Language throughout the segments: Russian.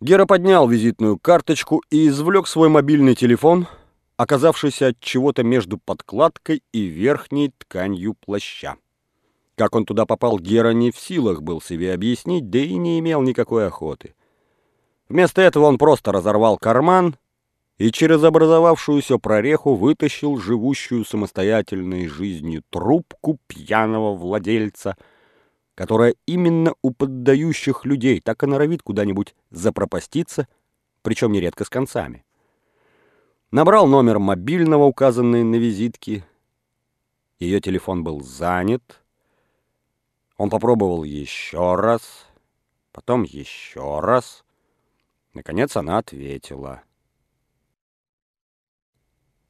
Гера поднял визитную карточку и извлек свой мобильный телефон, оказавшийся от чего-то между подкладкой и верхней тканью плаща. Как он туда попал, Гера не в силах был себе объяснить, да и не имел никакой охоты. Вместо этого он просто разорвал карман и через образовавшуюся прореху вытащил живущую самостоятельной жизнью трубку пьяного владельца — которая именно у поддающих людей так и норовит куда-нибудь запропаститься, причем нередко с концами. Набрал номер мобильного, указанный на визитке. Ее телефон был занят. Он попробовал еще раз, потом еще раз. Наконец она ответила.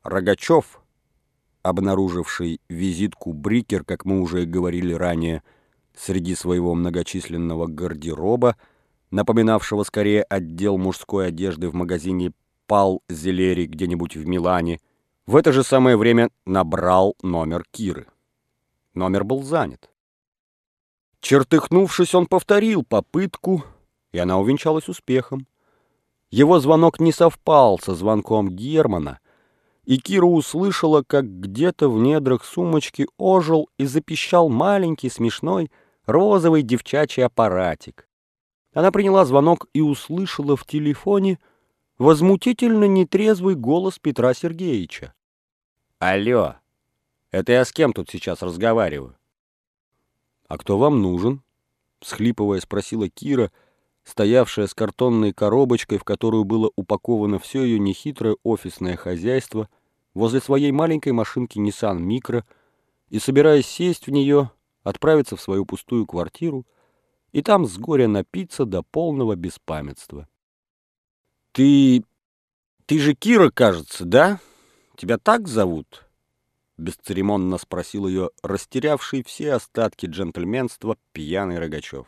Рогачев, обнаруживший визитку Брикер, как мы уже говорили ранее, — среди своего многочисленного гардероба, напоминавшего скорее отдел мужской одежды в магазине «Пал Зелери» где-нибудь в Милане, в это же самое время набрал номер Киры. Номер был занят. Чертыхнувшись, он повторил попытку, и она увенчалась успехом. Его звонок не совпал со звонком Германа, и Кира услышала, как где-то в недрах сумочки ожил и запищал маленький смешной розовый девчачий аппаратик. Она приняла звонок и услышала в телефоне возмутительно нетрезвый голос Петра Сергеевича. «Алло, это я с кем тут сейчас разговариваю?» «А кто вам нужен?» — всхлипывая спросила Кира, стоявшая с картонной коробочкой, в которую было упаковано все ее нехитрое офисное хозяйство, возле своей маленькой машинки Nissan Micro, и, собираясь сесть в нее, отправиться в свою пустую квартиру и там с горя напиться до полного беспамятства. «Ты... ты же Кира, кажется, да? Тебя так зовут?» Бесцеремонно спросил ее растерявший все остатки джентльменства пьяный Рогачев.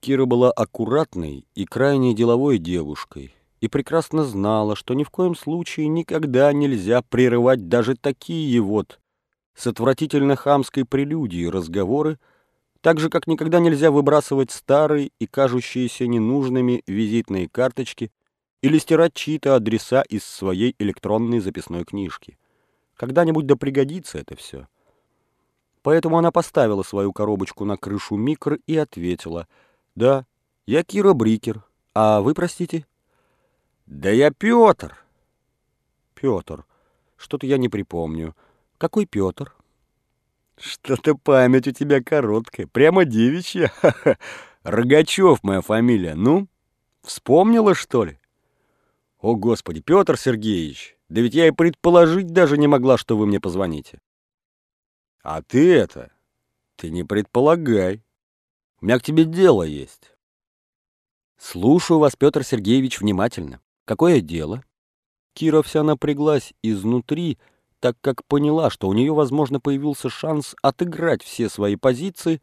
Кира была аккуратной и крайне деловой девушкой и прекрасно знала, что ни в коем случае никогда нельзя прерывать даже такие вот с отвратительно хамской прелюдией разговоры, так же, как никогда нельзя выбрасывать старые и кажущиеся ненужными визитные карточки или стирать чьи-то адреса из своей электронной записной книжки. Когда-нибудь да пригодится это все. Поэтому она поставила свою коробочку на крышу микро и ответила, «Да, я Кира Брикер. А вы, простите?» «Да я Петр». «Петр. Что-то я не припомню». Какой Петр? Что-то память у тебя короткая, прямо девичья. Рогачев моя фамилия. Ну, вспомнила, что ли? О, Господи, Петр Сергеевич, да ведь я и предположить даже не могла, что вы мне позвоните. А ты это, ты не предполагай. У меня к тебе дело есть. Слушаю вас, Петр Сергеевич, внимательно. Какое дело? Кира вся напряглась изнутри, так как поняла, что у нее, возможно, появился шанс отыграть все свои позиции,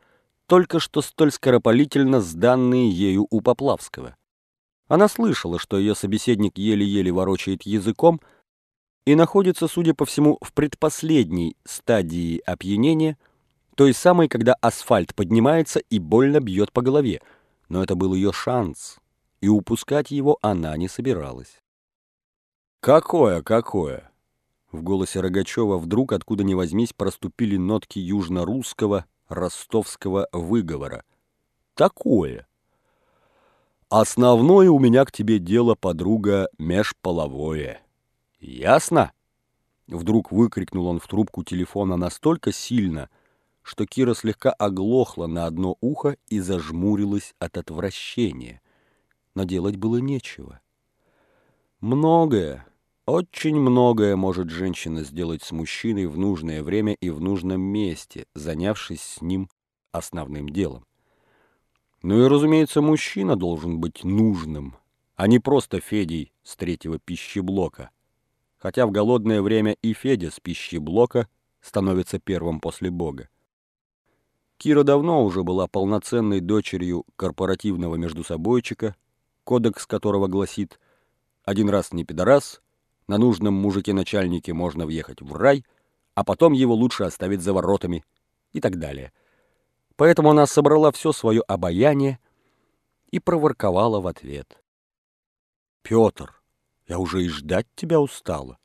только что столь скоропалительно сданные ею у Поплавского. Она слышала, что ее собеседник еле-еле ворочает языком и находится, судя по всему, в предпоследней стадии опьянения, той самой, когда асфальт поднимается и больно бьет по голове, но это был ее шанс, и упускать его она не собиралась. «Какое, какое?» В голосе Рогачева вдруг, откуда ни возьмись, проступили нотки южно-русского, ростовского выговора. Такое. Основное у меня к тебе дело, подруга, межполовое. Ясно? Вдруг выкрикнул он в трубку телефона настолько сильно, что Кира слегка оглохла на одно ухо и зажмурилась от отвращения. Но делать было нечего. Многое, очень многое может женщина сделать с мужчиной в нужное время и в нужном месте, занявшись с ним основным делом. Ну и, разумеется, мужчина должен быть нужным, а не просто Федей с третьего пищеблока. Хотя в голодное время и Федя с пищеблока становится первым после Бога. Кира давно уже была полноценной дочерью корпоративного междусобойчика, кодекс которого гласит «один раз не пидорас», на нужном мужике-начальнике можно въехать в рай, а потом его лучше оставить за воротами и так далее. Поэтому она собрала все свое обаяние и проворковала в ответ. «Петр, я уже и ждать тебя устала.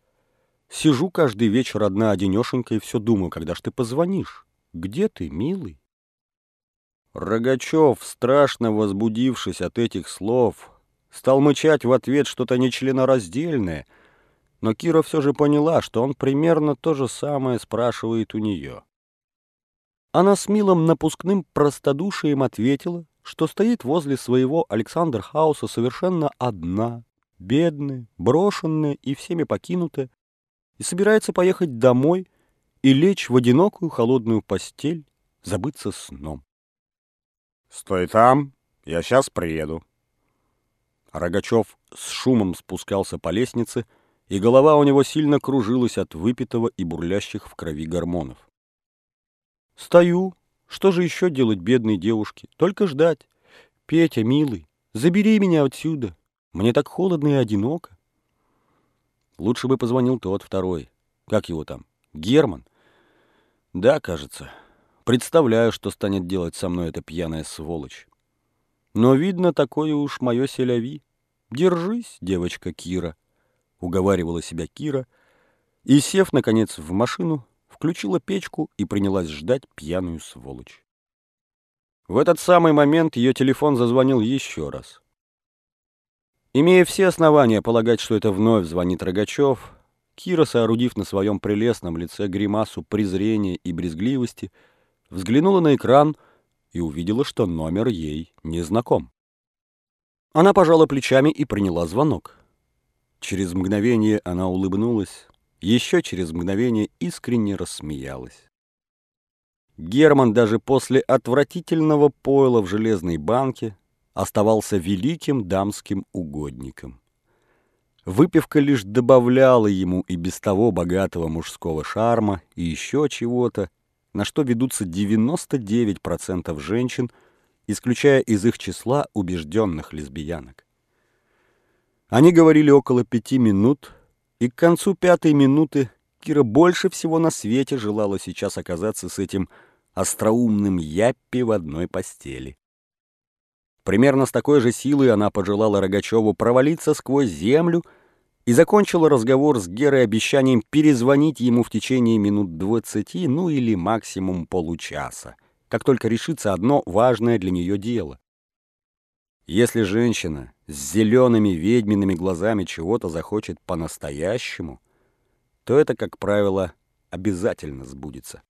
Сижу каждый вечер одна-одинешенька и все думаю, когда ж ты позвонишь. Где ты, милый?» Рогачев, страшно возбудившись от этих слов, стал мычать в ответ что-то нечленораздельное, но Кира все же поняла, что он примерно то же самое спрашивает у нее. Она с милым напускным простодушием ответила, что стоит возле своего Александр Хауса совершенно одна, бедная, брошенная и всеми покинутая, и собирается поехать домой и лечь в одинокую холодную постель, забыться сном. «Стой там, я сейчас приеду». Рогачев с шумом спускался по лестнице, и голова у него сильно кружилась от выпитого и бурлящих в крови гормонов. «Стою. Что же еще делать бедной девушке? Только ждать. Петя, милый, забери меня отсюда. Мне так холодно и одиноко». Лучше бы позвонил тот второй. Как его там? Герман? Да, кажется. Представляю, что станет делать со мной эта пьяная сволочь. Но, видно, такое уж мое селяви. Держись, девочка Кира, — уговаривала себя Кира, и, сев, наконец, в машину, включила печку и принялась ждать пьяную сволочь. В этот самый момент ее телефон зазвонил еще раз. Имея все основания полагать, что это вновь звонит Рогачев, Кира, соорудив на своем прелестном лице гримасу презрения и брезгливости, — взглянула на экран и увидела, что номер ей не знаком. Она пожала плечами и приняла звонок. Через мгновение она улыбнулась, еще через мгновение искренне рассмеялась. Герман даже после отвратительного пойла в железной банке оставался великим дамским угодником. Выпивка лишь добавляла ему и без того богатого мужского шарма и еще чего-то, на что ведутся 99% женщин, исключая из их числа убежденных лесбиянок. Они говорили около пяти минут, и к концу пятой минуты Кира больше всего на свете желала сейчас оказаться с этим остроумным яппи в одной постели. Примерно с такой же силой она пожелала Рогачеву провалиться сквозь землю — и закончила разговор с Герой обещанием перезвонить ему в течение минут двадцати, ну или максимум получаса, как только решится одно важное для нее дело. Если женщина с зелеными ведьмиными глазами чего-то захочет по-настоящему, то это, как правило, обязательно сбудется.